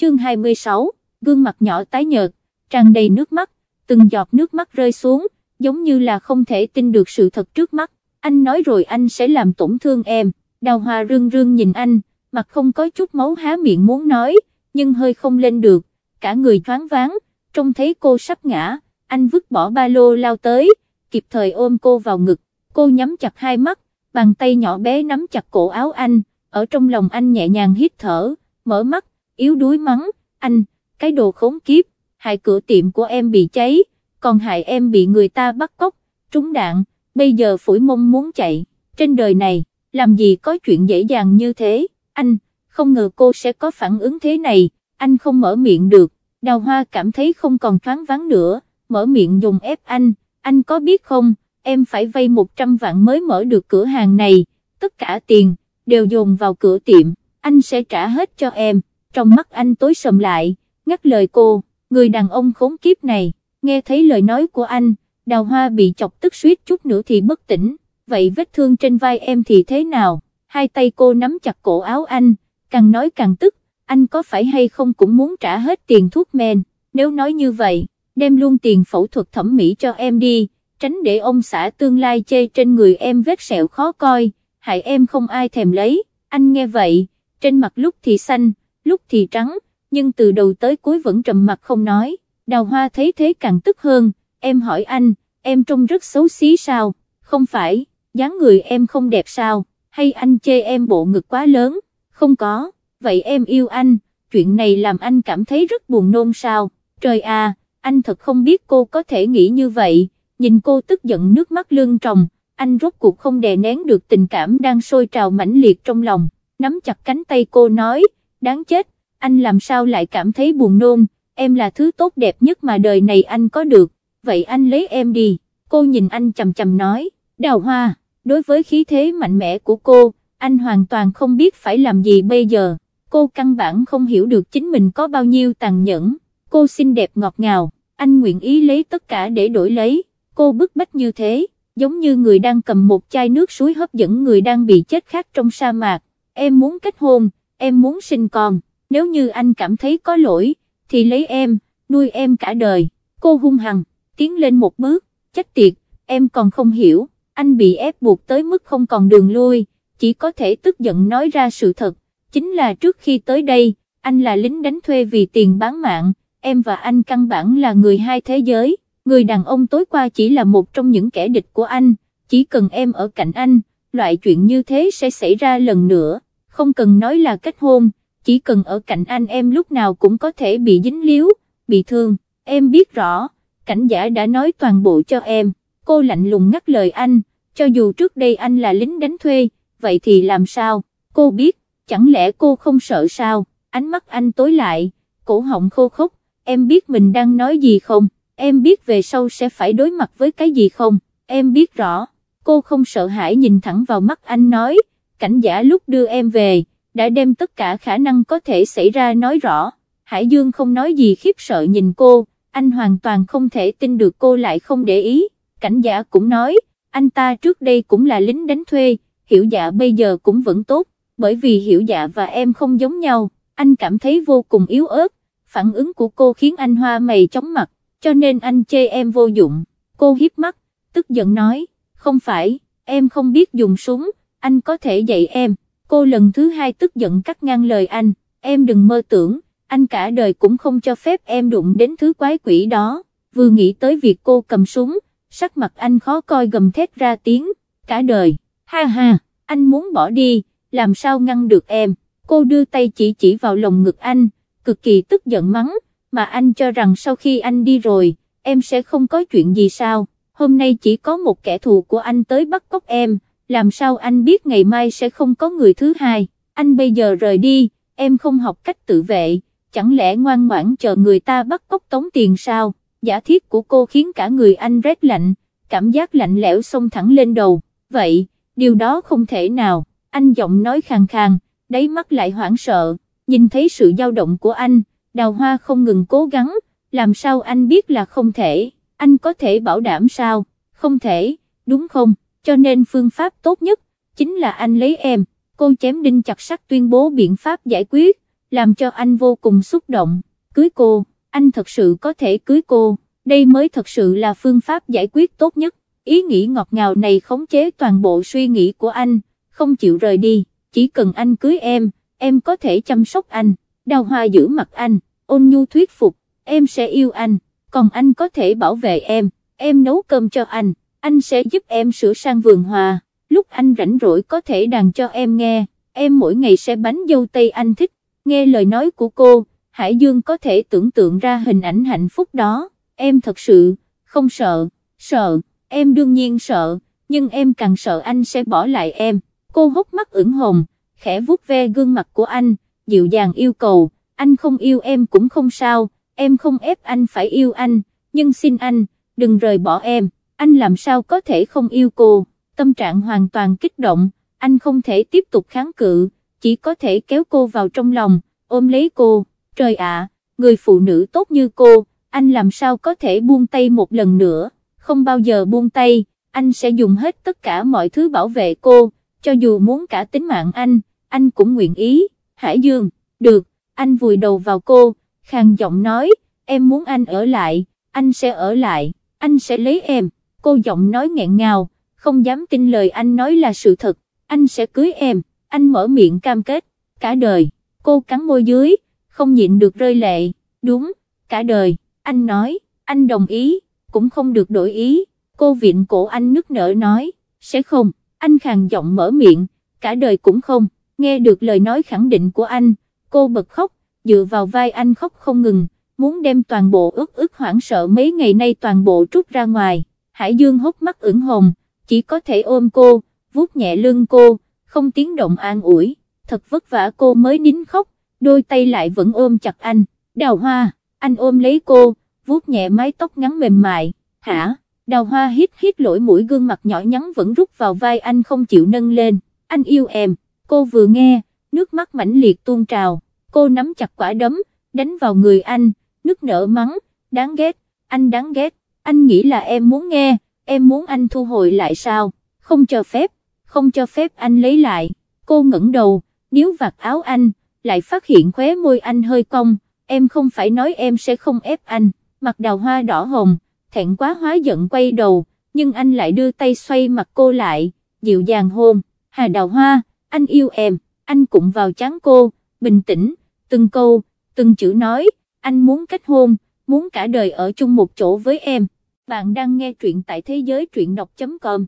chương 26, gương mặt nhỏ tái nhợt, tràn đầy nước mắt, từng giọt nước mắt rơi xuống, giống như là không thể tin được sự thật trước mắt, anh nói rồi anh sẽ làm tổn thương em, đào hoa rương rương nhìn anh, mặt không có chút máu há miệng muốn nói, nhưng hơi không lên được, cả người thoáng váng, trông thấy cô sắp ngã, anh vứt bỏ ba lô lao tới, kịp thời ôm cô vào ngực, cô nhắm chặt hai mắt, bàn tay nhỏ bé nắm chặt cổ áo anh, ở trong lòng anh nhẹ nhàng hít thở, mở mắt, yếu đuối mắng, anh, cái đồ khốn kiếp, hại cửa tiệm của em bị cháy, còn hại em bị người ta bắt cóc, trúng đạn, bây giờ phủi mông muốn chạy, trên đời này, làm gì có chuyện dễ dàng như thế, anh, không ngờ cô sẽ có phản ứng thế này, anh không mở miệng được, đào hoa cảm thấy không còn thoáng vắng nữa, mở miệng dùng ép anh, anh có biết không, em phải vay 100 vạn mới mở được cửa hàng này, tất cả tiền, đều dồn vào cửa tiệm, anh sẽ trả hết cho em trong mắt anh tối sầm lại, ngắt lời cô, người đàn ông khốn kiếp này, nghe thấy lời nói của anh, đào hoa bị chọc tức suýt chút nữa thì bất tỉnh, vậy vết thương trên vai em thì thế nào, hai tay cô nắm chặt cổ áo anh, càng nói càng tức, anh có phải hay không cũng muốn trả hết tiền thuốc men, nếu nói như vậy, đem luôn tiền phẫu thuật thẩm mỹ cho em đi, tránh để ông xã tương lai chê trên người em vết sẹo khó coi, hại em không ai thèm lấy, anh nghe vậy, trên mặt lúc thì xanh, lúc thì trắng, nhưng từ đầu tới cuối vẫn trầm mặt không nói, đào hoa thấy thế càng tức hơn, em hỏi anh, em trông rất xấu xí sao, không phải, dáng người em không đẹp sao, hay anh chê em bộ ngực quá lớn, không có, vậy em yêu anh, chuyện này làm anh cảm thấy rất buồn nôn sao, trời à, anh thật không biết cô có thể nghĩ như vậy, nhìn cô tức giận nước mắt lưng tròng, anh rốt cuộc không đè nén được tình cảm đang sôi trào mãnh liệt trong lòng, nắm chặt cánh tay cô nói, đáng chết, anh làm sao lại cảm thấy buồn nôn, em là thứ tốt đẹp nhất mà đời này anh có được, vậy anh lấy em đi, cô nhìn anh chầm chầm nói, đào hoa, đối với khí thế mạnh mẽ của cô, anh hoàn toàn không biết phải làm gì bây giờ, cô căn bản không hiểu được chính mình có bao nhiêu tàn nhẫn, cô xinh đẹp ngọt ngào, anh nguyện ý lấy tất cả để đổi lấy, cô bức bách như thế, giống như người đang cầm một chai nước suối hấp dẫn người đang bị chết khác trong sa mạc, em muốn kết hôn, em muốn sinh con, nếu như anh cảm thấy có lỗi, thì lấy em, nuôi em cả đời, cô hung hằng, tiến lên một bước, chết tiệt, em còn không hiểu, anh bị ép buộc tới mức không còn đường lui, chỉ có thể tức giận nói ra sự thật, chính là trước khi tới đây, anh là lính đánh thuê vì tiền bán mạng, em và anh căn bản là người hai thế giới, người đàn ông tối qua chỉ là một trong những kẻ địch của anh, chỉ cần em ở cạnh anh, loại chuyện như thế sẽ xảy ra lần nữa không cần nói là kết hôn, chỉ cần ở cạnh anh em lúc nào cũng có thể bị dính líu, bị thương, em biết rõ, cảnh giả đã nói toàn bộ cho em, cô lạnh lùng ngắt lời anh, cho dù trước đây anh là lính đánh thuê, vậy thì làm sao, cô biết, chẳng lẽ cô không sợ sao, ánh mắt anh tối lại, cổ họng khô khốc, em biết mình đang nói gì không, em biết về sau sẽ phải đối mặt với cái gì không, em biết rõ, cô không sợ hãi nhìn thẳng vào mắt anh nói, cảnh giả lúc đưa em về, đã đem tất cả khả năng có thể xảy ra nói rõ, Hải Dương không nói gì khiếp sợ nhìn cô, anh hoàn toàn không thể tin được cô lại không để ý, cảnh giả cũng nói, anh ta trước đây cũng là lính đánh thuê, hiểu dạ bây giờ cũng vẫn tốt, bởi vì hiểu dạ và em không giống nhau, anh cảm thấy vô cùng yếu ớt, phản ứng của cô khiến anh hoa mày chóng mặt, cho nên anh chê em vô dụng, cô hiếp mắt, tức giận nói, không phải, em không biết dùng súng, anh có thể dạy em, cô lần thứ hai tức giận cắt ngang lời anh, em đừng mơ tưởng, anh cả đời cũng không cho phép em đụng đến thứ quái quỷ đó, vừa nghĩ tới việc cô cầm súng, sắc mặt anh khó coi gầm thét ra tiếng, cả đời, ha ha, anh muốn bỏ đi, làm sao ngăn được em, cô đưa tay chỉ chỉ vào lồng ngực anh, cực kỳ tức giận mắng, mà anh cho rằng sau khi anh đi rồi, em sẽ không có chuyện gì sao, hôm nay chỉ có một kẻ thù của anh tới bắt cóc em, làm sao anh biết ngày mai sẽ không có người thứ hai, anh bây giờ rời đi, em không học cách tự vệ, chẳng lẽ ngoan ngoãn chờ người ta bắt cóc tống tiền sao, giả thiết của cô khiến cả người anh rét lạnh, cảm giác lạnh lẽo xông thẳng lên đầu, vậy, điều đó không thể nào, anh giọng nói khàn khàn, đáy mắt lại hoảng sợ, nhìn thấy sự dao động của anh, đào hoa không ngừng cố gắng, làm sao anh biết là không thể, anh có thể bảo đảm sao, không thể, đúng không? cho nên phương pháp tốt nhất, chính là anh lấy em, cô chém đinh chặt sắt tuyên bố biện pháp giải quyết, làm cho anh vô cùng xúc động, cưới cô, anh thật sự có thể cưới cô, đây mới thật sự là phương pháp giải quyết tốt nhất, ý nghĩ ngọt ngào này khống chế toàn bộ suy nghĩ của anh, không chịu rời đi, chỉ cần anh cưới em, em có thể chăm sóc anh, đào hoa giữ mặt anh, ôn nhu thuyết phục, em sẽ yêu anh, còn anh có thể bảo vệ em, em nấu cơm cho anh anh sẽ giúp em sửa sang vườn hòa, lúc anh rảnh rỗi có thể đàn cho em nghe, em mỗi ngày sẽ bánh dâu tây anh thích, nghe lời nói của cô, Hải Dương có thể tưởng tượng ra hình ảnh hạnh phúc đó, em thật sự, không sợ, sợ, em đương nhiên sợ, nhưng em càng sợ anh sẽ bỏ lại em, cô hốc mắt ửng hồng, khẽ vuốt ve gương mặt của anh, dịu dàng yêu cầu, anh không yêu em cũng không sao, em không ép anh phải yêu anh, nhưng xin anh, đừng rời bỏ em anh làm sao có thể không yêu cô, tâm trạng hoàn toàn kích động, anh không thể tiếp tục kháng cự, chỉ có thể kéo cô vào trong lòng, ôm lấy cô, trời ạ, người phụ nữ tốt như cô, anh làm sao có thể buông tay một lần nữa, không bao giờ buông tay, anh sẽ dùng hết tất cả mọi thứ bảo vệ cô, cho dù muốn cả tính mạng anh, anh cũng nguyện ý, Hải Dương, được, anh vùi đầu vào cô, khang giọng nói, em muốn anh ở lại, anh sẽ ở lại, anh sẽ lấy em cô giọng nói nghẹn ngào, không dám tin lời anh nói là sự thật, anh sẽ cưới em, anh mở miệng cam kết, cả đời, cô cắn môi dưới, không nhịn được rơi lệ, đúng, cả đời, anh nói, anh đồng ý, cũng không được đổi ý, cô viện cổ anh nức nở nói, sẽ không, anh khàn giọng mở miệng, cả đời cũng không, nghe được lời nói khẳng định của anh, cô bật khóc, dựa vào vai anh khóc không ngừng, muốn đem toàn bộ ức ức hoảng sợ mấy ngày nay toàn bộ trút ra ngoài. Hải Dương hốc mắt ửng hồng, chỉ có thể ôm cô, vuốt nhẹ lưng cô, không tiếng động an ủi, thật vất vả cô mới nín khóc, đôi tay lại vẫn ôm chặt anh, đào hoa, anh ôm lấy cô, vuốt nhẹ mái tóc ngắn mềm mại, hả, đào hoa hít hít lỗi mũi gương mặt nhỏ nhắn vẫn rút vào vai anh không chịu nâng lên, anh yêu em, cô vừa nghe, nước mắt mãnh liệt tuôn trào, cô nắm chặt quả đấm, đánh vào người anh, nước nở mắng, đáng ghét, anh đáng ghét anh nghĩ là em muốn nghe, em muốn anh thu hồi lại sao, không cho phép, không cho phép anh lấy lại, cô ngẩng đầu, nếu vạt áo anh, lại phát hiện khóe môi anh hơi cong, em không phải nói em sẽ không ép anh, mặt đào hoa đỏ hồng, thẹn quá hóa giận quay đầu, nhưng anh lại đưa tay xoay mặt cô lại, dịu dàng hôn, hà đào hoa, anh yêu em, anh cũng vào chán cô, bình tĩnh, từng câu, từng chữ nói, anh muốn kết hôn, muốn cả đời ở chung một chỗ với em. Bạn đang nghe truyện tại thế giới truyện đọc.com